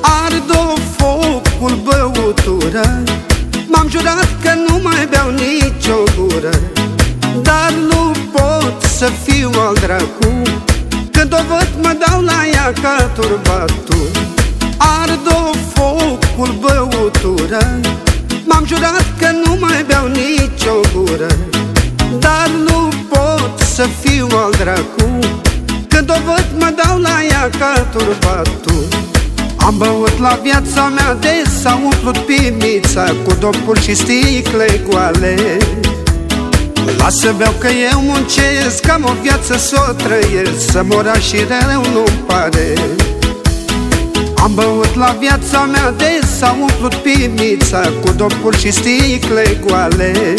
Arde focul băutură M-am jurat că nu mai beau nicio gură Dar nu pot să fiu al dracu Când o văd mă dau la ea ca turbatul băutură M-am jurat că nu mai beau nicio gură Dar nu pot să fiu al dracu. Când o văd mă dau la ea ca turbatul Am băut la viața mea de s-a umplut pimița Cu dopuri și sticle goale. Lasă beau că eu muncesc Am o viață să o trăiesc Să mora și rău nu-mi pare am băut la viața mea de s-a umplut pimița Cu dopuri și sticle goale.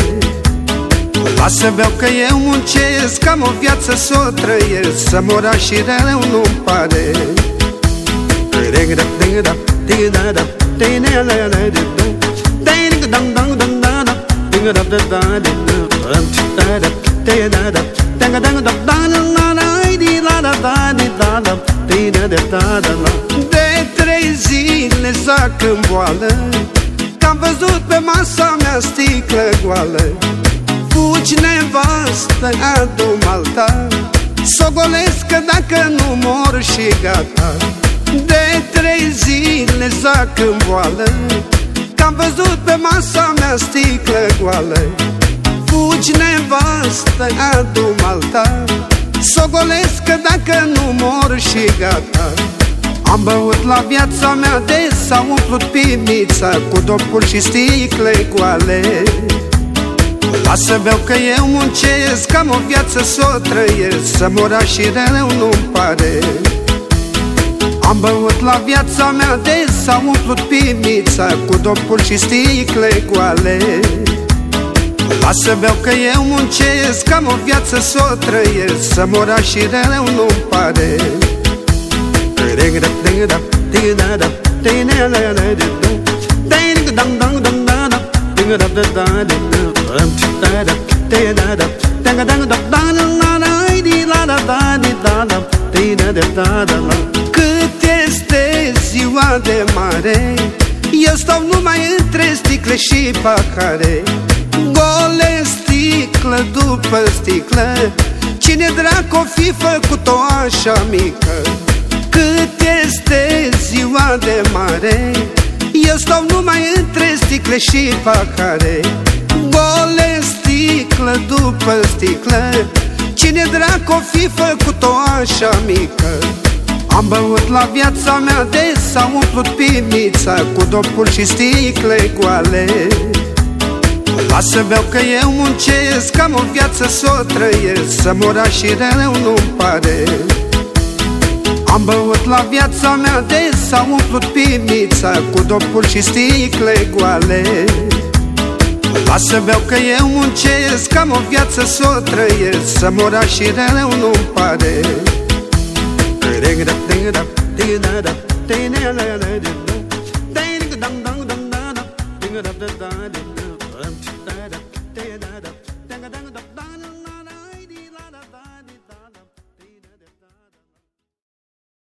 Lasă beau că eu muncesc Am o viață să o trăiesc Să mora și rău nu-mi pare. De trei zile zac în boală Că-am văzut pe masa mea sticlă goală. Fugi nevastă, adu alta. S-o golesc că dacă nu mor și gata. De trei zile zac în boală. Că-am văzut pe masa mea sticlă goală. Fugi nevastă, adu alta. S-o golesc că dacă nu mor și gata Am băut la viața mea de s-a umplut pimița Cu dopuri și sticle goale. Lasă beau că eu muncesc Am o viață să o trăiesc Să mora și rău nu-mi pare. Am băut la viața mea de s-a umplut pimița Cu dopuri și sticle goale. Lasă beau că eu muncesc Am o viață să o trăiesc Să mora și rău nu-mi pare Cât este ziua de mare Eu stau numai între sticle și pahare Gole sticlă după sticlă Cine dracu fi făcut-o așa mică? Cât este ziua de mare. Eu stau numai între sticle și pahare Gole sticlă după sticlă. Cine dracu fi făcut-o așa mică? Am băut la viața mea de s-a umplut pimița Cu dopuri și sticle goale. Lasă beau că eu muncesc Am o viață să o trăiesc. Să mora și rău nu-mi pare Am băut la viața mea de s-a umplut pimița Cu dopuri și sticle goale Lasă beau că eu muncesc Am o viață să o trăiesc Să mora și rău nu-mi pare Ding